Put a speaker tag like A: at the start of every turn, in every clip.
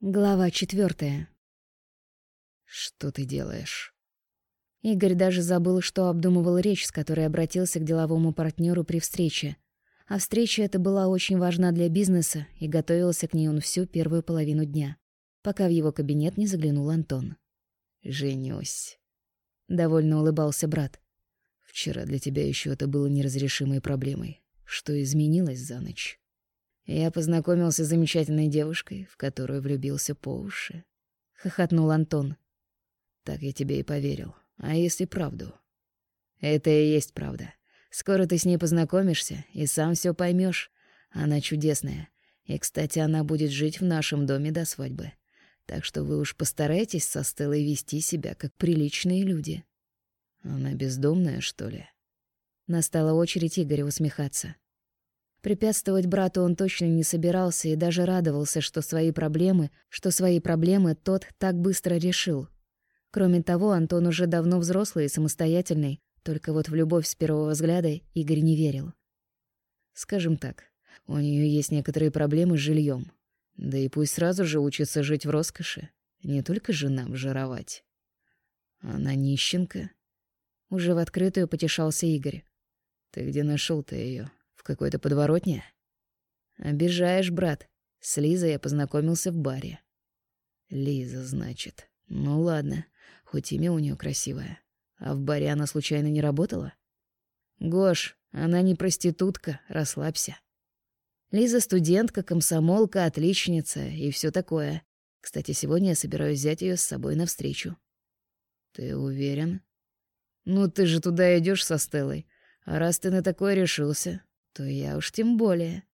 A: Глава четвертая.
B: «Что ты делаешь?»
A: Игорь даже забыл, что обдумывал речь, с которой обратился к деловому партнеру при встрече. А встреча эта была очень важна для бизнеса, и готовился к ней он всю первую половину дня, пока в его кабинет не заглянул Антон.
B: «Женюсь», —
A: довольно улыбался брат.
B: «Вчера для тебя еще это было неразрешимой проблемой. Что изменилось за ночь?» Я познакомился с замечательной девушкой, в которую влюбился по уши.
A: Хохотнул Антон.
B: Так я тебе и поверил. А если правду? Это и есть правда. Скоро ты с ней познакомишься и сам все поймешь. Она чудесная. И, кстати, она будет жить в нашем доме до свадьбы. Так что вы уж постарайтесь со Стеллой вести себя как приличные люди. Она бездомная, что ли?
A: Настала очередь Игоря усмехаться. Препятствовать брату он точно не собирался и даже радовался, что свои проблемы, что свои проблемы тот так быстро решил. Кроме того, Антон уже давно взрослый и самостоятельный, только вот в любовь с первого взгляда Игорь не верил.
B: Скажем так, у нее есть некоторые проблемы с жильем. Да и пусть сразу же учится жить в роскоши, не только женам жировать. Она нищенка.
A: Уже в открытую потешался Игорь.
B: Ты где нашел то ее? В какой-то подворотне? Обижаешь, брат. С Лизой я познакомился в баре. Лиза, значит. Ну ладно, хоть имя у нее красивое. А в баре она случайно не работала? Гош, она не проститутка, расслабься. Лиза студентка, комсомолка, отличница и все такое. Кстати, сегодня я собираюсь взять ее с собой навстречу. Ты уверен? Ну ты же туда идешь со Стеллой. А раз ты на такое решился, то я уж тем более.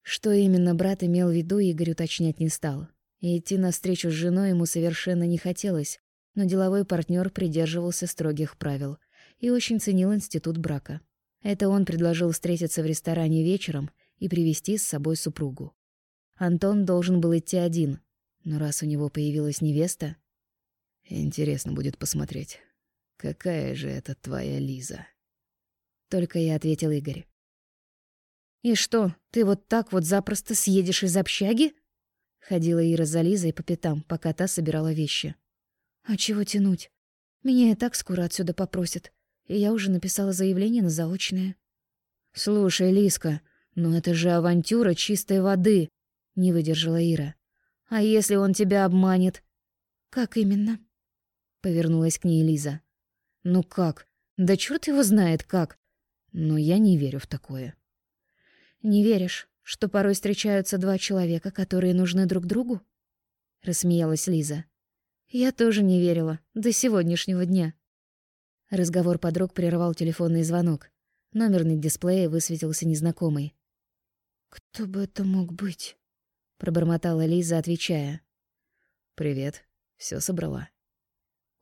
A: Что именно брат имел в виду, Игорь уточнять не стал. И идти навстречу с женой ему совершенно не хотелось, но деловой партнер придерживался строгих правил и очень ценил институт брака. Это он предложил встретиться в ресторане вечером и привести с собой супругу. Антон должен был идти один, но раз у него появилась невеста...
B: Интересно будет посмотреть, какая же это твоя Лиза.
A: Только и ответил Игорь. «И что, ты вот так вот запросто съедешь из общаги?» Ходила Ира за Лизой по пятам, пока та собирала вещи. «А чего тянуть? Меня и так скоро отсюда попросят, и я уже написала заявление на заочное».
B: «Слушай, Лиска, ну это же авантюра чистой воды!» — не выдержала Ира. «А если он тебя обманет?»
A: «Как именно?» — повернулась к ней Лиза.
B: «Ну как? Да чёрт его знает как! Но я не верю в такое».
A: «Не веришь, что порой встречаются два человека, которые нужны друг другу?» — рассмеялась Лиза. «Я тоже не верила до сегодняшнего дня». Разговор подруг прервал телефонный звонок. Номер на дисплее высветился незнакомый. «Кто бы это мог быть?» — пробормотала Лиза, отвечая.
B: «Привет. Все собрала?»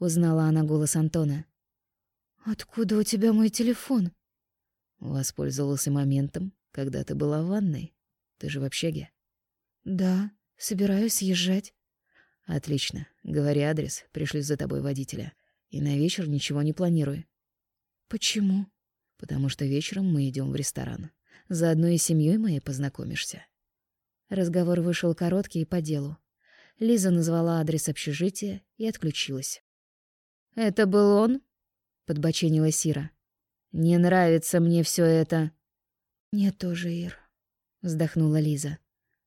A: Узнала она голос Антона. «Откуда у тебя мой телефон?»
B: Воспользовался моментом когда ты была в ванной? Ты же в общаге.
A: Да, собираюсь съезжать.
B: Отлично. Говори адрес, пришлю за тобой водителя. И на вечер ничего не планируй.
A: Почему?
B: Потому что вечером мы идем в ресторан. Заодно и с семьей моей познакомишься.
A: Разговор вышел короткий и по делу. Лиза назвала адрес общежития и отключилась. «Это был он?» — подбоченила Сира. «Не нравится мне все это». «Мне тоже, Ир», — вздохнула Лиза.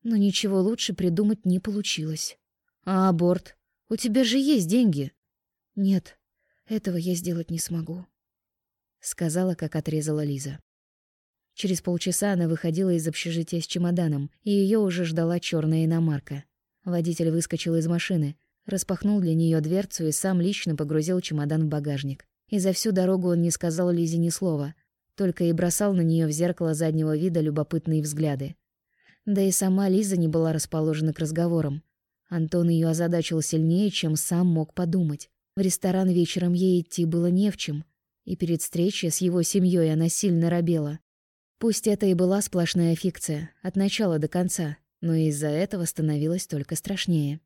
A: «Но ничего лучше придумать не получилось». «А аборт? У тебя же есть деньги». «Нет, этого я сделать не смогу», — сказала, как отрезала Лиза. Через полчаса она выходила из общежития с чемоданом, и ее уже ждала черная иномарка. Водитель выскочил из машины, распахнул для нее дверцу и сам лично погрузил чемодан в багажник. И за всю дорогу он не сказал Лизе ни слова, только и бросал на нее в зеркало заднего вида любопытные взгляды. Да и сама Лиза не была расположена к разговорам. Антон ее озадачил сильнее, чем сам мог подумать. В ресторан вечером ей идти было не в чем, и перед встречей с его семьей она сильно робела. Пусть это и была сплошная фикция, от начала до конца, но из-за этого становилось только страшнее.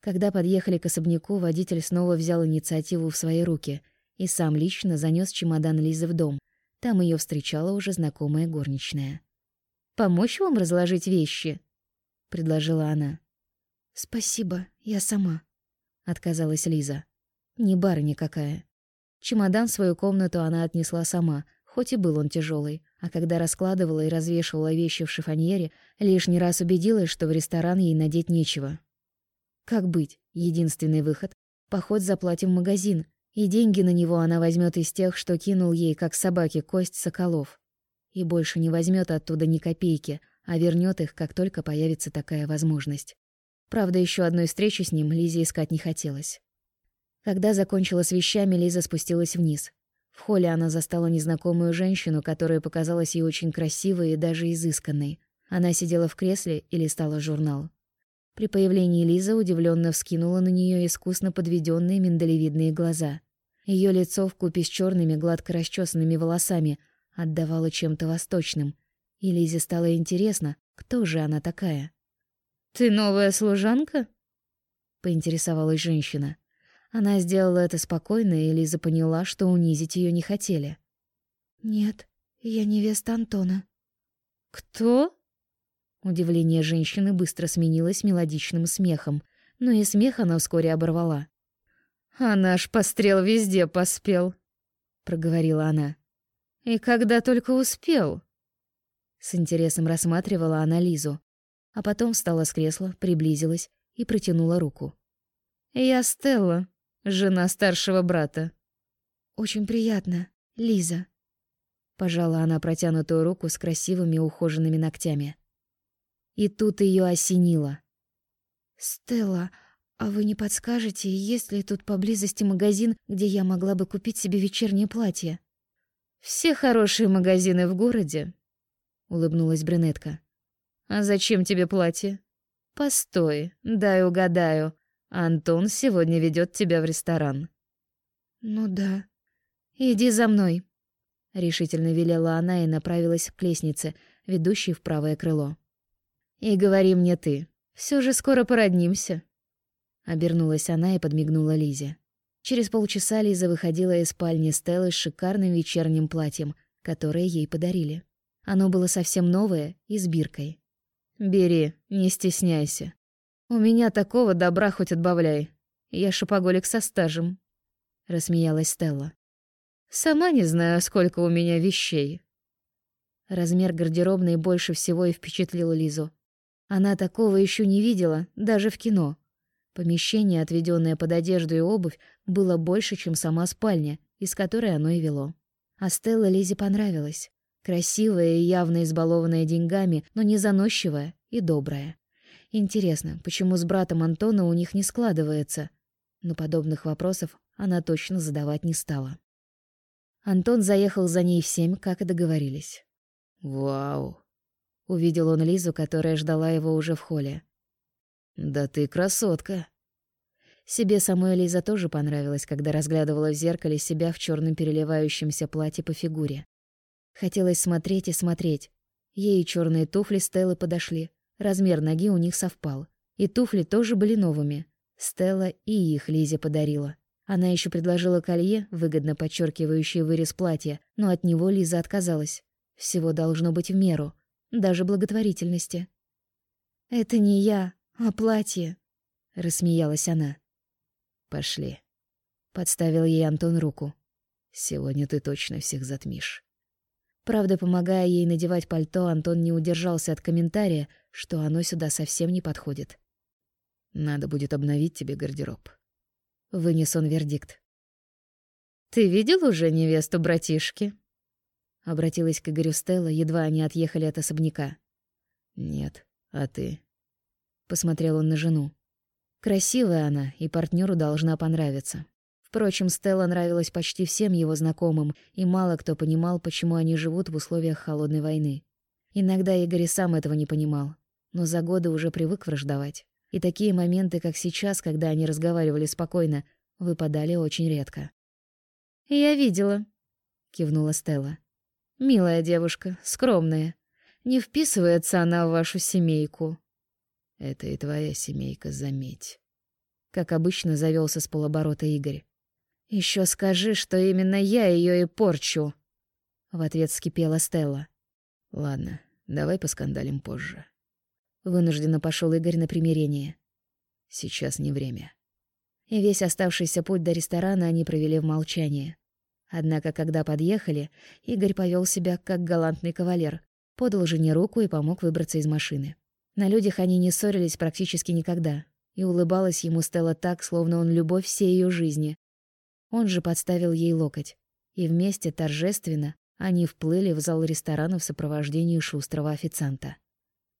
A: Когда подъехали к особняку, водитель снова взял инициативу в свои руки и сам лично занес чемодан Лизы в дом, там ее встречала уже знакомая горничная. «Помочь вам разложить вещи?» — предложила она. «Спасибо, я сама», — отказалась Лиза. «Не барыня какая». Чемодан в свою комнату она отнесла сама, хоть и был он тяжелый, а когда раскладывала и развешивала вещи в шифоньере, лишний раз убедилась, что в ресторан ей надеть нечего. Как быть? Единственный выход — поход за платьем в магазин, и деньги на него она возьмет из тех, что кинул ей, как собаке, кость Соколов. И больше не возьмет оттуда ни копейки, а вернет их, как только появится такая возможность. Правда, еще одной встречи с ним Лизе искать не хотелось. Когда закончила с вещами, Лиза спустилась вниз. В холле она застала незнакомую женщину, которая показалась ей очень красивой и даже изысканной. Она сидела в кресле и листала журнал. При появлении Лиза удивленно вскинула на нее искусно подведенные миндалевидные глаза. Ее лицо вкупе с черными гладко расчесанными волосами отдавало чем-то восточным, и Лизе стало интересно, кто же она такая.
C: «Ты новая служанка?»
A: — поинтересовалась женщина. Она сделала это спокойно, и Лиза поняла, что унизить ее не хотели.
D: «Нет, я невеста Антона».
C: «Кто?»
A: Удивление женщины быстро сменилось мелодичным смехом, но и смех она вскоре оборвала.
C: «А наш пострел везде поспел», — проговорила она. «И когда только успел».
A: С интересом рассматривала она Лизу, а потом встала с кресла, приблизилась и протянула руку.
C: «Я Стелла, жена старшего брата».
D: «Очень приятно, Лиза».
A: Пожала она протянутую руку с красивыми ухоженными ногтями. И тут ее осенило.
D: «Стелла, а вы не подскажете, есть ли тут поблизости магазин, где я могла бы купить себе вечернее платье?»
C: «Все хорошие магазины в городе», — улыбнулась брюнетка. «А зачем тебе платье?» «Постой, дай угадаю. Антон сегодня ведет тебя в ресторан».
D: «Ну да».
C: «Иди за мной», —
A: решительно велела она и направилась к лестнице, ведущей в правое крыло.
C: «И говори мне ты. Все же скоро породнимся».
A: Обернулась она и подмигнула Лизе. Через полчаса Лиза выходила из спальни Стеллы с шикарным вечерним платьем, которое ей подарили. Оно было совсем новое и с биркой.
C: «Бери, не стесняйся. У меня такого добра хоть отбавляй. Я шопоголик со стажем», — рассмеялась Стелла. «Сама не знаю, сколько у меня вещей».
A: Размер гардеробной больше всего и впечатлил Лизу. Она такого еще не видела, даже в кино. Помещение, отведенное под одежду и обувь, было больше, чем сама спальня, из которой оно и вело. А Стелла Лизе понравилась. Красивая и явно избалованная деньгами, но не заносчивая и добрая. Интересно, почему с братом Антона у них не складывается? Но подобных вопросов она точно задавать не стала. Антон заехал за ней в семь, как и договорились.
B: «Вау!»
A: Увидел он Лизу, которая ждала его уже в холле.
B: «Да ты красотка!»
A: Себе самой Лиза тоже понравилась, когда разглядывала в зеркале себя в черном переливающемся платье по фигуре. Хотелось смотреть и смотреть. Ей черные туфли Стеллы подошли. Размер ноги у них совпал. И туфли тоже были новыми. Стелла и их Лизе подарила. Она еще предложила колье, выгодно подчеркивающее вырез платья, но от него Лиза отказалась. Всего должно быть в меру, даже благотворительности. «Это не я, а платье», — рассмеялась она.
B: «Пошли», —
A: подставил ей Антон руку.
B: «Сегодня ты точно всех затмишь».
A: Правда, помогая ей надевать пальто, Антон не удержался от комментария, что оно сюда совсем не подходит.
B: «Надо будет обновить тебе гардероб».
A: Вынес он вердикт.
C: «Ты видел уже невесту братишки?»
A: Обратилась к Игорю Стелла, едва они отъехали от особняка.
B: «Нет, а ты?»
A: Посмотрел он на жену. Красивая она, и партнеру должна понравиться. Впрочем, Стелла нравилась почти всем его знакомым, и мало кто понимал, почему они живут в условиях холодной войны. Иногда Игорь и сам этого не понимал, но за годы уже привык враждовать. И такие моменты, как сейчас, когда они разговаривали спокойно, выпадали очень редко.
C: «Я видела», — кивнула Стелла. «Милая девушка, скромная. Не вписывается она в вашу семейку».
B: Это и твоя семейка, заметь.
A: Как обычно завелся с полоборота Игорь.
C: Еще скажи, что именно я ее и порчу.
A: В ответ скипела Стелла.
B: Ладно, давай поскандалим позже.
A: Вынужденно пошел Игорь на примирение.
B: Сейчас не время.
A: И весь оставшийся путь до ресторана они провели в молчании. Однако, когда подъехали, Игорь повел себя как галантный кавалер, подал жене руку и помог выбраться из машины. На людях они не ссорились практически никогда, и улыбалась ему Стелла так, словно он любовь всей ее жизни. Он же подставил ей локоть, и вместе торжественно они вплыли в зал ресторана в сопровождении шустрого официанта.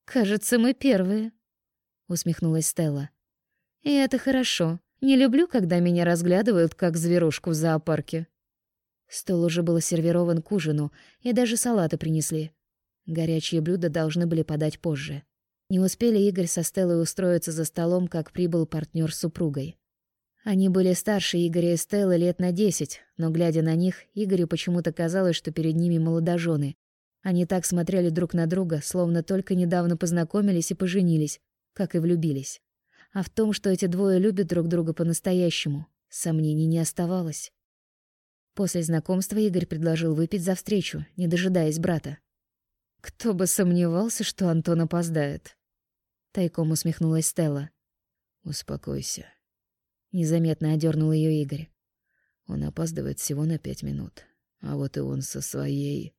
A: «Кажется, мы первые», — усмехнулась Стелла. «И это хорошо. Не люблю, когда меня разглядывают, как зверушку в зоопарке». Стол уже был сервирован к ужину, и даже салаты принесли. Горячие блюда должны были подать позже. Не успели Игорь со Стеллой устроиться за столом, как прибыл партнер с супругой. Они были старше Игоря и Стеллы лет на десять, но, глядя на них, Игорю почему-то казалось, что перед ними молодожены. Они так смотрели друг на друга, словно только недавно познакомились и поженились, как и влюбились. А в том, что эти двое любят друг друга по-настоящему, сомнений не оставалось. После знакомства Игорь предложил выпить за встречу, не дожидаясь брата. Кто бы сомневался, что Антон опоздает. Тайком усмехнулась Стелла.
B: Успокойся.
A: Незаметно одернул ее Игорь.
B: Он опаздывает всего на пять минут. А вот и он со своей...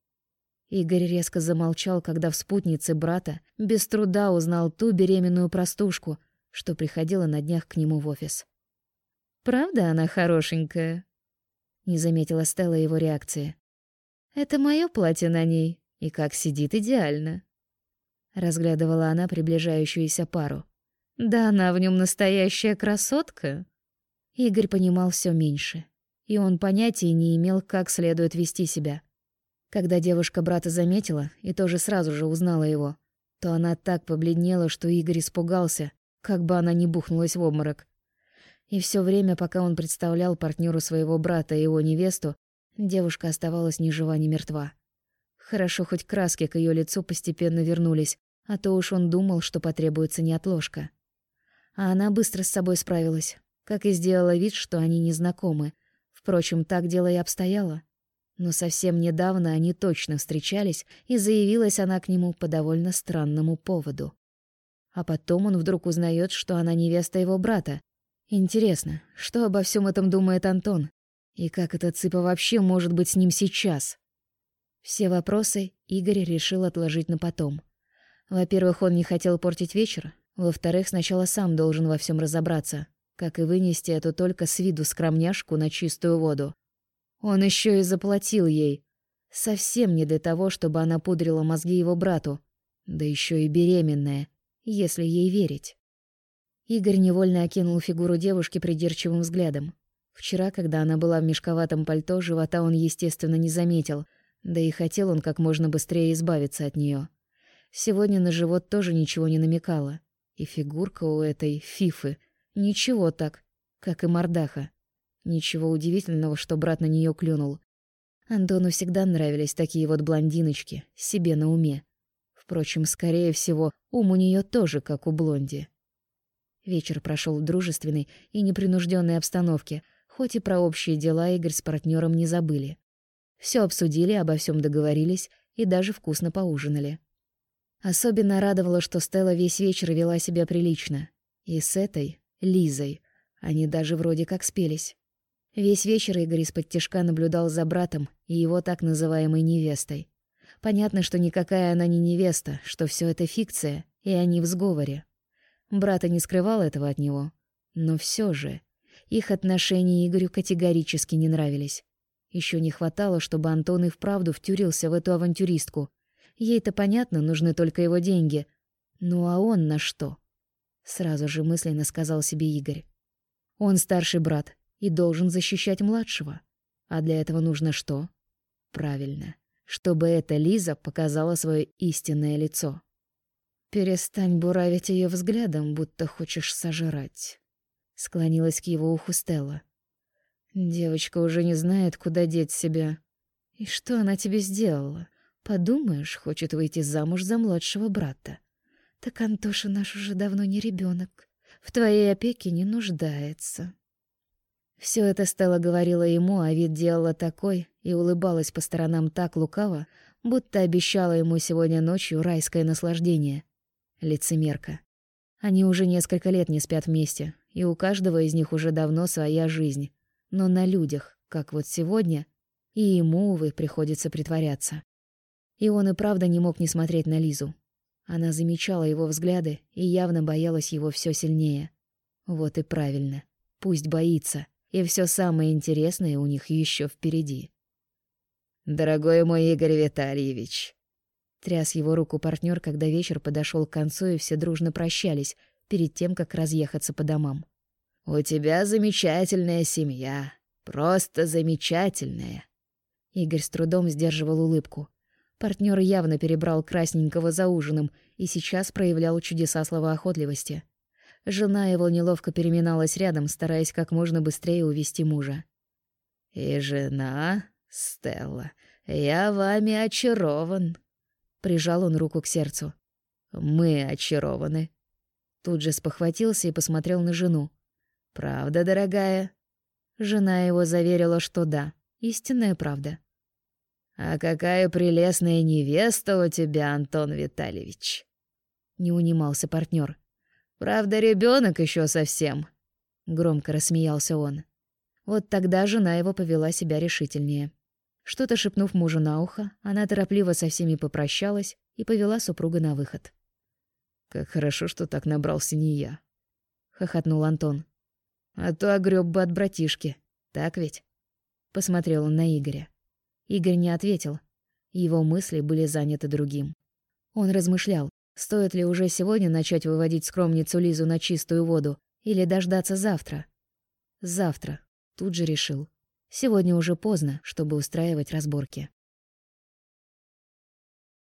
A: Игорь резко замолчал, когда в спутнице брата без труда узнал ту беременную простушку, что приходила на днях к нему в офис. «Правда она хорошенькая?» Не заметила Стелла его реакции. «Это мое платье на ней, и как сидит идеально». Разглядывала она приближающуюся пару. «Да она в нем настоящая красотка!» Игорь понимал все меньше, и он понятия не имел, как следует вести себя. Когда девушка брата заметила и тоже сразу же узнала его, то она так побледнела, что Игорь испугался, как бы она не бухнулась в обморок. И все время, пока он представлял партнеру своего брата и его невесту, девушка оставалась ни жива, ни мертва. Хорошо, хоть краски к ее лицу постепенно вернулись, а то уж он думал, что потребуется неотложка. А она быстро с собой справилась, как и сделала вид, что они не знакомы. Впрочем, так дело и обстояло. Но совсем недавно они точно встречались, и заявилась она к нему по довольно странному поводу. А потом он вдруг узнает, что она невеста его брата. Интересно, что обо всем этом думает Антон? И как эта цыпа вообще может быть с ним сейчас? Все вопросы Игорь решил отложить на потом. Во-первых, он не хотел портить вечер. Во-вторых, сначала сам должен во всем разобраться как и вынести эту только с виду скромняшку на чистую воду. Он еще и заплатил ей. Совсем не для того, чтобы она пудрила мозги его брату. Да еще и беременная, если ей верить. Игорь невольно окинул фигуру девушки придирчивым взглядом. Вчера, когда она была в мешковатом пальто, живота он, естественно, не заметил, да и хотел он как можно быстрее избавиться от нее. Сегодня на живот тоже ничего не намекало, и фигурка у этой фифы Ничего так, как и мордаха. Ничего удивительного, что брат на нее клюнул. Антону всегда нравились такие вот блондиночки, себе на уме. Впрочем, скорее всего, ум у нее тоже, как у блонди. Вечер прошел в дружественной и непринужденной обстановке, хоть и про общие дела Игорь с партнером не забыли. Все обсудили, обо всем договорились и даже вкусно поужинали. Особенно радовало, что Стелла весь вечер вела себя прилично. И с этой, Лизой. Они даже вроде как спелись. Весь вечер Игорь из-под тишка наблюдал за братом и его так называемой невестой. Понятно, что никакая она не невеста, что все это фикция, и они в сговоре. Брата не скрывал этого от него. Но все же их отношения Игорю категорически не нравились. Еще не хватало, чтобы Антон и вправду втюрился в эту авантюристку. Ей-то понятно, нужны только его деньги. Ну а он на что? Сразу же мысленно сказал себе Игорь. Он старший брат и должен защищать младшего. А для этого нужно что? Правильно, чтобы эта Лиза показала свое истинное лицо. Перестань буравить ее взглядом, будто хочешь сожрать. Склонилась к его уху Стелла. Девочка уже не знает, куда деть себя. И что она тебе сделала? Подумаешь, хочет выйти замуж за младшего брата. Так Антоша наш уже давно не ребенок, в твоей опеке не нуждается. Все это Стелла говорила ему, а вид делала такой и улыбалась по сторонам так лукаво, будто обещала ему сегодня ночью райское наслаждение. Лицемерка. Они уже несколько лет не спят вместе, и у каждого из них уже давно своя жизнь. Но на людях, как вот сегодня, и ему, увы, приходится притворяться. И он и правда не мог не смотреть на Лизу. Она замечала его взгляды и явно боялась его все сильнее. Вот и правильно. Пусть боится, и все самое интересное у них еще впереди.
B: «Дорогой мой Игорь Витальевич!»
A: Тряс его руку партнер, когда вечер подошел к концу, и все дружно прощались, перед тем, как разъехаться по домам.
B: «У тебя замечательная семья. Просто замечательная!»
A: Игорь с трудом сдерживал улыбку. Партнер явно перебрал красненького за ужином и сейчас проявлял чудеса словоохотливости. Жена его неловко переминалась рядом, стараясь как можно быстрее увести мужа.
B: «И жена, Стелла, я вами очарован», — прижал он руку к сердцу. «Мы очарованы».
A: Тут же спохватился и посмотрел на жену.
B: «Правда, дорогая?»
A: Жена его заверила, что да, истинная правда.
B: «А какая прелестная невеста у тебя, Антон Витальевич!»
A: Не унимался партнер.
B: «Правда, ребенок еще совсем!»
A: Громко рассмеялся он. Вот тогда жена его повела себя решительнее. Что-то шепнув мужу на ухо, она торопливо со всеми попрощалась и повела супруга на выход.
B: «Как хорошо, что так набрался не я», — хохотнул Антон.
A: «А то огрёб бы от братишки, так ведь?» Посмотрел он на Игоря. Игорь не ответил. Его мысли были заняты другим. Он размышлял, стоит ли уже сегодня начать выводить скромницу Лизу на чистую воду или дождаться завтра. Завтра. Тут же решил. Сегодня уже поздно, чтобы устраивать разборки.